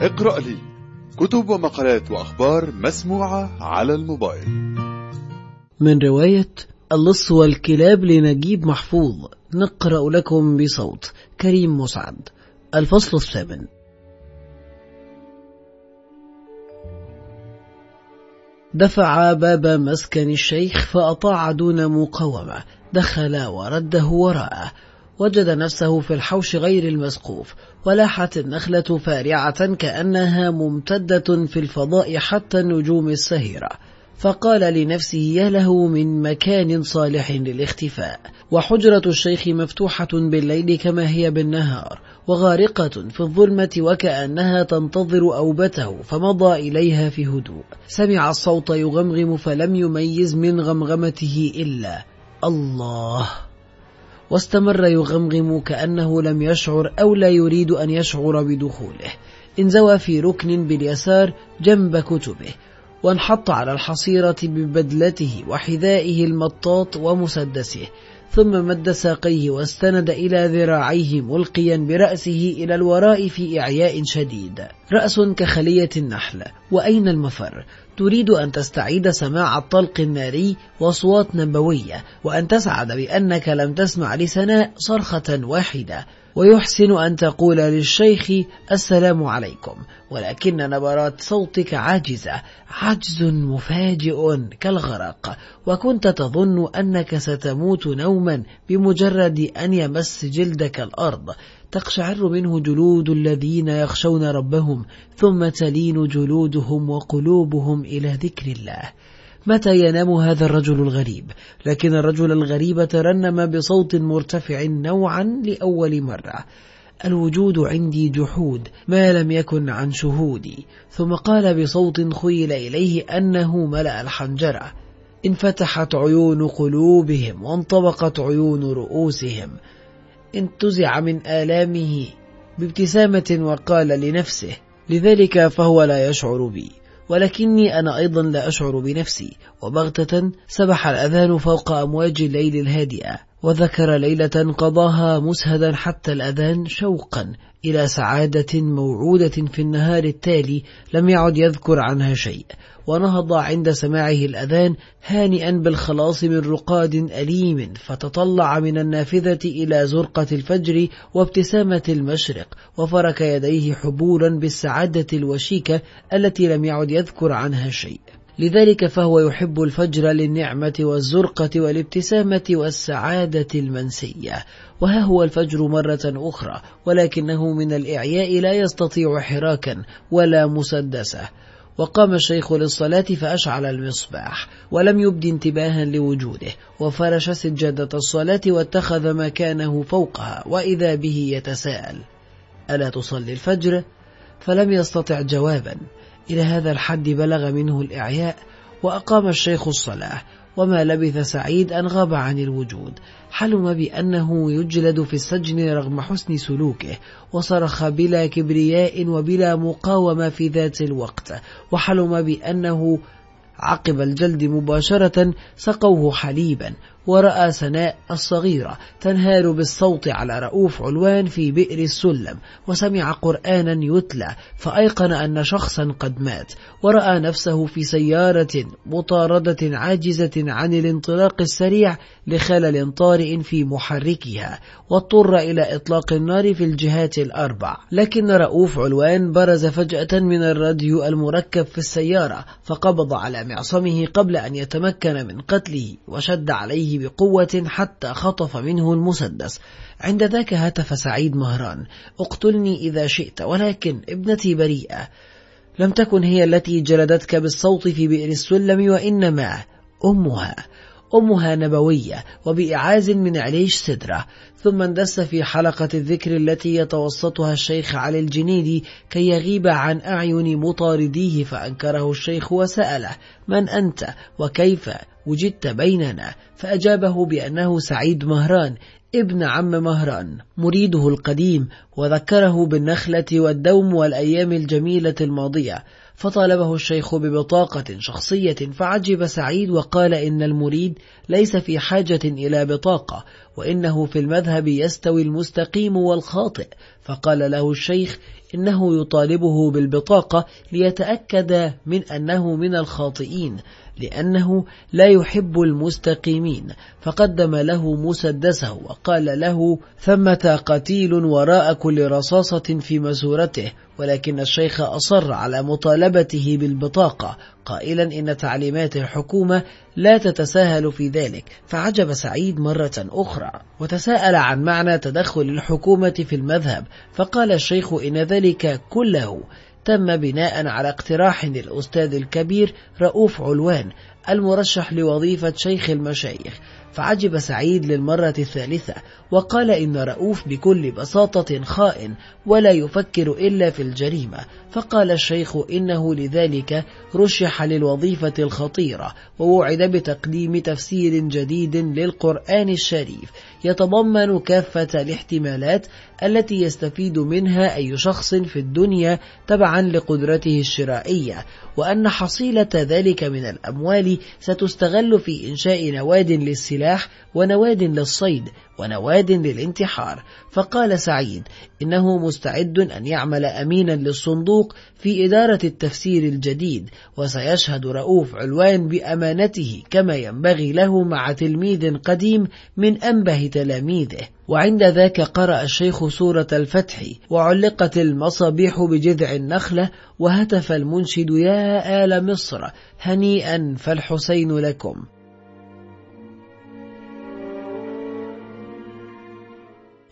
اقرأ لي كتب ومقالات وأخبار مسموعة على الموبايل. من رواية اللص والكلاب لنجيب محفوظ. نقرأ لكم بصوت كريم مسعد. الفصل الثامن. دفع باب مسكن الشيخ فأطاع دون مقاومة. دخل ورده وراءه. وجد نفسه في الحوش غير المسقوف ولاحت النخلة فارعة كأنها ممتدة في الفضاء حتى النجوم السهرة فقال لنفسه يا له من مكان صالح للاختفاء. وحجرة الشيخ مفتوحة بالليل كما هي بالنهار وغارقة في الظلمة وكأنها تنتظر أوبته فمضى إليها في هدوء. سمع الصوت يغمغم فلم يميز من غمغمته إلا الله. واستمر يغمغم كأنه لم يشعر أو لا يريد أن يشعر بدخوله. انزوى في ركن باليسار جنب كتبه وانحط على الحصيرة ببدلته وحذائه المطاط ومسدسه ثم مد ساقيه واستند إلى ذراعيه ملقيا برأسه إلى الوراء في إعياء شديد. رأس كخلية النحل وأين المفر؟ تريد أن تستعيد سماع الطلق الناري وأصوات نبوية وأن تسعد بأنك لم تسمع لسناء صرخة واحدة ويحسن أن تقول للشيخ السلام عليكم ولكن نبرات صوتك عاجزة عجز مفاجئ كالغرق وكنت تظن أنك ستموت نوما بمجرد أن يمس جلدك الأرض. تقشعر منه جلود الذين يخشون ربهم ثم تلين جلودهم وقلوبهم إلى ذكر الله. متى ينام هذا الرجل الغريب؟ لكن الرجل الغريب ترنم بصوت مرتفع نوعا لأول مرة. الوجود عندي جحود ما لم يكن عن شهودي. ثم قال بصوت خيل إليه أنه ملأ الحنجرة. انفتحت عيون قلوبهم وانطبقت عيون رؤوسهم. انتزع من آلامه بابتسامة وقال لنفسه لذلك فهو لا يشعر بي ولكني أنا أيضا لا أشعر بنفسي وبغتة سبح الأذان فوق أمواج الليل الهادئة. وذكر ليلة قضاها مسهدا حتى الأذان شوقا إلى سعادة موعودة في النهار التالي لم يعد يذكر عنها شيء ونهض عند سماعه الأذان هانئا بالخلاص من رقاد أليم فتطلع من النافذة إلى زرقة الفجر وابتسامة المشرق وفرك يديه حبورا بالسعادة الوشيكة التي لم يعد يذكر عنها شيء. لذلك فهو يحب الفجر للنعمة والزرقة والابتسامة والسعادة المنسية. وها هو الفجر مرة أخرى ولكنه من الإعياء لا يستطيع حراكا ولا مسدسة. وقام الشيخ للصلاة فأشعل المصباح ولم يبد انتباها لوجوده وفرش سجادة الصلاة واتخذ مكانه فوقها وإذا به يتساءل ألا تصلي الفجر؟ فلم يستطع جوابا. إلى هذا الحد بلغ منه الإعياء وأقام الشيخ الصلاة وما لبث سعيد أن غاب عن الوجود حلم بأنه يجلد في السجن رغم حسن سلوكه وصرخ بلا كبرياء وبلا مقاومة في ذات الوقت وحلم بأنه عقب الجلد مباشرة سقوه حليبا ورأى سناء الصغيرة تنهال بالصوت على رؤوف علوان في بئر السلم وسمع قرآنا يتلى فأيقن أن شخصا قد مات ورأى نفسه في سيارة مطاردة عاجزة عن الانطلاق السريع لخلل طارئ في محركها واضطر إلى إطلاق النار في الجهات الأربع. لكن رؤوف علوان برز فجأة من الراديو المركب في السيارة فقبض على معصمه قبل أن يتمكن من قتله وشد عليه بقوة حتى خطف منه المسدس. عند ذاك هتف سعيد مهران. اقتلني إذا شئت ولكن ابنتي بريئة. لم تكن هي التي جلدتك بالصوت في بئر السلم وإنما أمها. أمها نبوية وبإعاز من عليش سدرة ثم اندس في حلقة الذكر التي يتوسطها الشيخ علي الجنيدي كي يغيب عن أعين مطارديه فأنكره الشيخ وسأله من أنت وكيف وجدت بيننا؟ فأجابه بأنه سعيد مهران ابن عم مهران مريده القديم وذكره بالنخلة والدوم والأيام الجميلة الماضية. فطالبه الشيخ ببطاقة شخصية فعجب سعيد وقال إن المريد ليس في حاجة إلى بطاقة وإنه في المذهب المذهب يستوي المستقيم والخاطئ فقال له الشيخ إنه يطالبه بالبطاقة ليتأكد من أنه من الخاطئين لأنه لا يحب المستقيمين. فقدم له مسدسه وقال له ثمة قتيل وراء كل رصاصة في مسورته ولكن الشيخ أصر على مطالبته بالبطاقة. قائلا إن تعليمات الحكومة لا تتساهل في ذلك. فعجب سعيد مرة أخرى وتساءل عن معنى تدخل الحكومة في المذهب. فقال الشيخ إن ذلك كله تم بناء على اقتراح للأستاذ الكبير رؤوف علوان المرشح لوظيفة شيخ المشايخ. فعجب سعيد للمرة الثالثة وقال إن رؤوف بكل بساطة خائن ولا يفكر إلا في الجريمة. فقال الشيخ إنه لذلك رشح للوظيفة الخطيرة ووعد بتقديم تفسير جديد للقرآن الشريف. يتضمن كافة الاحتمالات التي يستفيد منها أي شخص في الدنيا تبعا لقدرته الشرائية وأن حصيلة ذلك من الأموال ستستغل في إنشاء نواد للسلاح ونواد للصيد ونواد للانتحار. فقال سعيد إنه مستعد أن يعمل أمينا للصندوق في إدارة التفسير الجديد وسيشهد رؤوف علوان بأمانته كما ينبغي له مع تلميذ قديم من أنبه تلاميذه. وعند ذاك قرأ الشيخ سورة الفتح وعلقت المصابيح بجذع النخلة وهتف المنشد يا آل مصر هنيئا فالحسين لكم.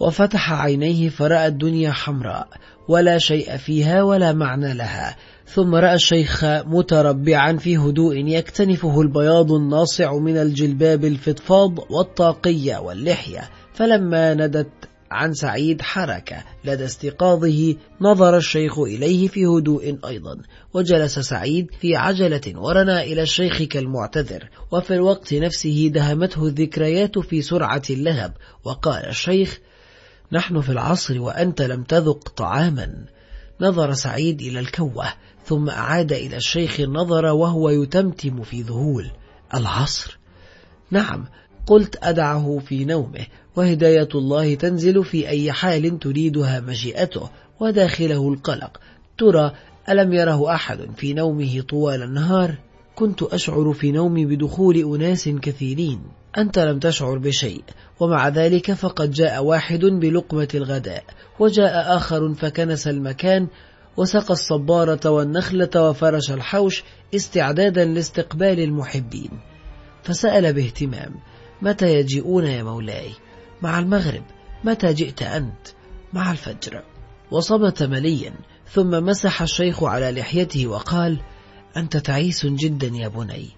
وفتح عينيه فرأى الدنيا حمراء ولا شيء فيها ولا معنى لها. ثم رأى الشيخ متربعا في هدوء يكتنفه البياض الناصع من الجلباب الفضفاض والطاقية واللحية. فلما ندت عن سعيد حركة لدى استيقاظه نظر الشيخ إليه في هدوء أيضا وجلس سعيد في عجلة ورنا إلى الشيخ كالمعتذر وفي الوقت نفسه دهمته الذكريات في سرعة اللهب وقال الشيخ نحن في العصر وأنت لم تذق طعاما. نظر سعيد إلى الكوة ثم أعاد إلى الشيخ النظر وهو يتمتم في ذهول العصر؟ نعم قلت أدعه في نومه وهداية الله تنزل في أي حال تريدها مشيئته وداخله القلق. ترى ألم يره أحد في نومه طوال النهار؟ كنت أشعر في نومي بدخول أناس كثيرين. أنت لم تشعر بشيء ومع ذلك فقد جاء واحد بلقمة الغداء وجاء آخر فكنس المكان وسقى الصبارة والنخلة وفرش الحوش استعدادا لاستقبال المحبين. فسأل باهتمام متى يجيئون يا مولاي؟ مع المغرب. متى جئت أنت؟ مع الفجر. وصمت مليا ثم مسح الشيخ على لحيته وقال أنت تعيس جدا يا بني.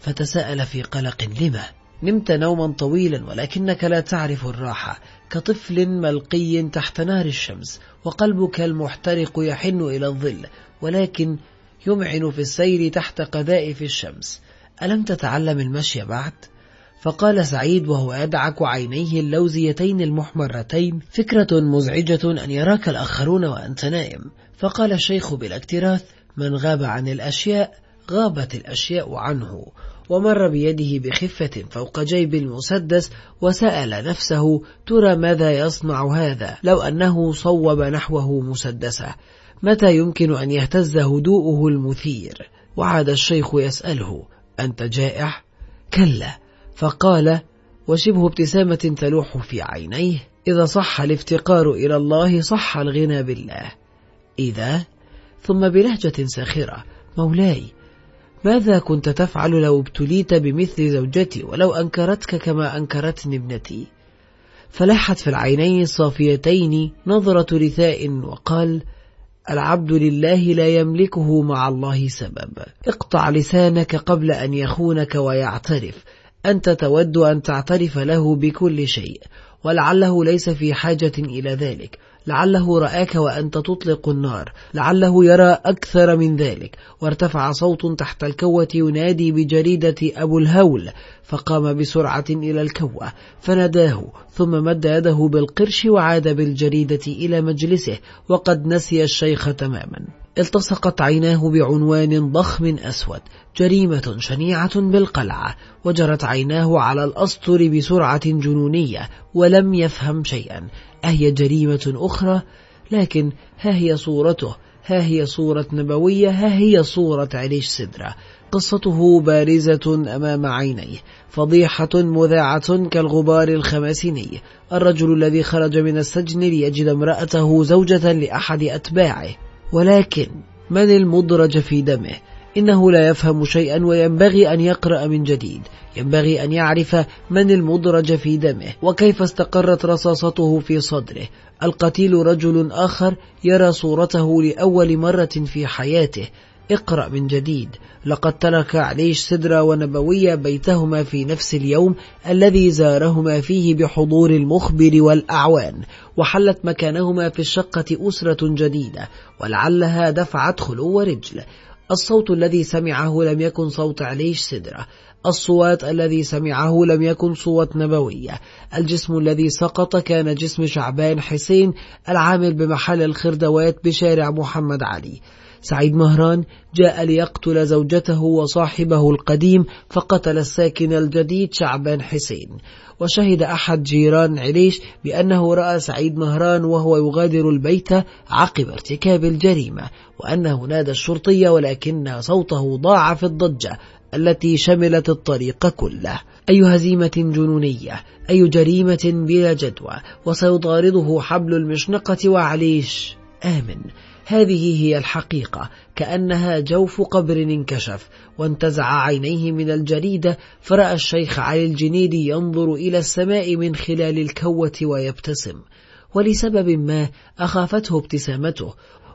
فتساءل في قلق لما؟ نمت نوما طويلا ولكنك لا تعرف الراحة. كطفل ملقي تحت نار الشمس وقلبك المحترق يحن إلى الظل ولكن يمعن في السير تحت قذائف الشمس. ألم تتعلم المشي بعد؟ فقال سعيد وهو يدعك عينيه اللوزيتين المحمرتين فكرة مزعجة أن يراك الآخرون وأنت نائم فقال الشيخ بالاكتراث من غاب عن الأشياء غابت الأشياء عنه ومر بيده بخفة فوق جيب المسدس وسأل نفسه ترى ماذا يصنع هذا؟ لو أنه صوب نحوه مسدسة متى يمكن أن يهتز هدوءه المثير؟ وعاد الشيخ يسأله أنت جائع؟ كلا. فقال وشبه ابتسامة تلوح في عينيه. إذا صح الافتقار إلى الله صح الغنى بالله. إذا؟ ثم بلهجة ساخرة مولاي ماذا كنت تفعل لو ابتليت بمثل زوجتي ولو أنكرتك كما أنكرتني ابنتي؟ فلحت في العينين الصافيتين نظرة رثاء وقال العبد لله لا يملكه مع الله سبب. اقطع لسانك قبل أن يخونك ويعترف. أنت تود أن تعترف له بكل شيء ولعله ليس في حاجة إلى ذلك. لعله رآك وأنت تطلق النار. لعله يرى أكثر من ذلك. وارتفع صوت تحت الكوة ينادي بجريدة أبو الهول فقام بسرعة إلى الكوة فناداه ثم مد يده بالقرش وعاد بالجريدة إلى مجلسه وقد نسي الشيخ تماما. التصقت عيناه بعنوان ضخم أسود. جريمة شنيعة بالقلعة وجرت عيناه على الأسطر بسرعة جنونية ولم يفهم شيئا. أهي جريمة أخرى؟ لكن ها هي صورته ها هي صورة نبوية ها هي صورة عليش سدرة. قصته بارزة أمام عينيه فضيحة مذاعة كالغبار الخماسيني. الرجل الذي خرج من السجن ليجد امرأته زوجة لأحد أتباعه. ولكن من المدرج في دمه؟ إنه لا يفهم شيئا وينبغي أن يقرأ من جديد. ينبغي أن يعرف من المدرج في دمه وكيف استقرت رصاصته في صدره. القتيل رجل آخر يرى صورته لأول مرة في حياته. اقرأ من جديد. لقد ترك عليش سدرة ونبوية بيتهما في نفس اليوم الذي زارهما فيه بحضور المخبر والأعوان وحلت مكانهما في الشقة أسرة جديدة ولعلها دفعت خلو رجل الصوت الذي سمعه لم يكن صوت عليش سدرة. الصوات الذي سمعه لم يكن صوت نبوية. الجسم الذي سقط كان جسم شعبان حسين العامل بمحل الخردوات بشارع محمد علي. سعيد مهران جاء ليقتل زوجته وصاحبه القديم فقتل الساكن الجديد شعبان حسين. وشهد أحد جيران عليش بأنه رأى سعيد مهران وهو يغادر البيت عقب ارتكاب الجريمة وأنه نادى الشرطية ولكن صوته ضاع في الضجة التي شملت الطريق كله. أي هزيمة جنونية أي جريمة بلا جدوى وسيطارده حبل المشنقة وعليش آمن. هذه هي الحقيقة كأنها جوف قبر انكشف وانتزع عينيه من الجريدة فرأى الشيخ علي الجنيدي ينظر إلى السماء من خلال الكوة ويبتسم. ولسبب ما أخافته ابتسامته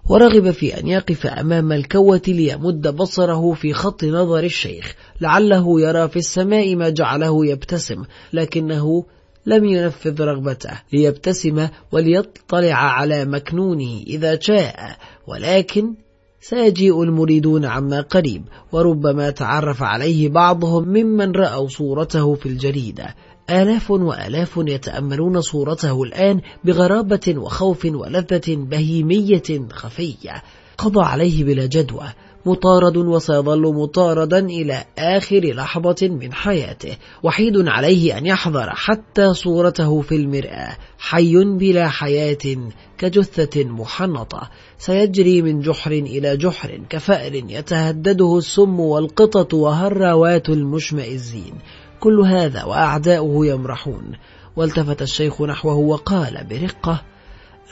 ورغب في أن يقف أمام الكوة ليمد بصره في خط نظر الشيخ لعله يرى في السماء ما جعله يبتسم لكنه لم ينفذ رغبته ليبتسم وليطلع على مكنونه إذا شاء. ولكن سيجيء المريدون عما قريب وربما تعرف عليه بعضهم ممن رأوا صورته في الجريدة. آلاف وآلاف يتأملون صورته الآن بغرابة وخوف ولذة بهيمية خفية. قضى عليه بلا جدوى. مطارد وسيظل مطاردا إلى آخر لحظة من حياته وحيد عليه أن يحضر حتى صورته في المرآة حي بلا حياة كجثة محنطة. سيجري من جحر إلى جحر كفأر يتهدده السم والقطط وهراوات المشمئزين. كل هذا وأعداؤه يمرحون. والتفت الشيخ نحوه وقال برقة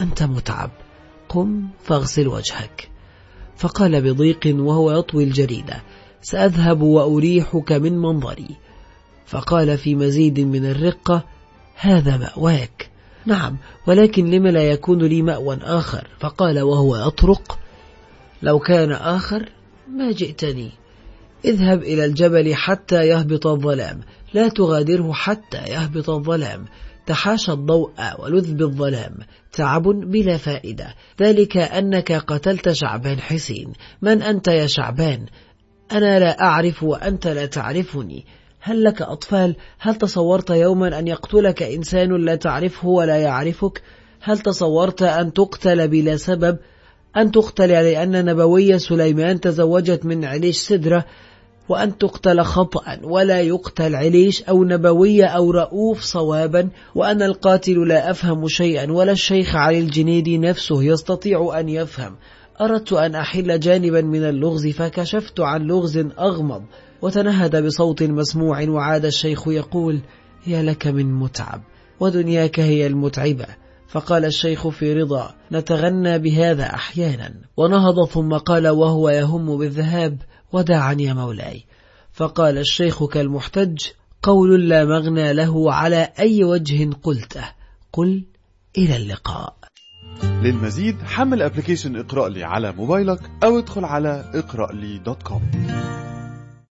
أنت متعب قم فاغسل وجهك. فقال بضيق وهو يطوي الجريدة سأذهب وأريحك من منظري. فقال في مزيد من الرقة هذا مأواك. نعم ولكن لم لا يكون لي مأوى آخر؟ فقال وهو يطرق لو كان آخر ما جئتني. اذهب إلى الجبل حتى يهبط الظلام لا تغادره حتى يهبط الظلام. تحاشى الضوء ولذ بالظلام تعب بلا فائدة. ذلك أنك قتلت شعبان حسين. من أنت يا شعبان؟ أنا لا أعرف وأنت لا تعرفني. هل لك أطفال؟ هل تصورت يوما أن يقتلك إنسان لا تعرفه ولا يعرفك؟ هل تصورت أن تقتل بلا سبب؟ أن تقتل لأن نبوية سليمان تزوجت من عليش سدرة؟ وأن تقتل خطأ ولا يقتل عليش أو نبوية أو رؤوف صوابا وأن القاتل لا أفهم شيئا ولا الشيخ علي الجنيدي نفسه يستطيع أن يفهم. أردت أن أحل جانبا من اللغز فكشفت عن لغز أغمض. وتنهد بصوت مسموع وعاد الشيخ يقول يا لك من متعب ودنياك هي المتعبة. فقال الشيخ في رضا نتغنى بهذا أحيانا. ونهض ثم قال وهو يهم بالذهاب. وداعا يا مولاي. فقال الشيخ كالمحتج قول لا مغنى له على أي وجه قلته. قل إلى اللقاء. للمزيد حمل application اقرأ لي على موبايلك أو ادخل على اقرأ لي dot com.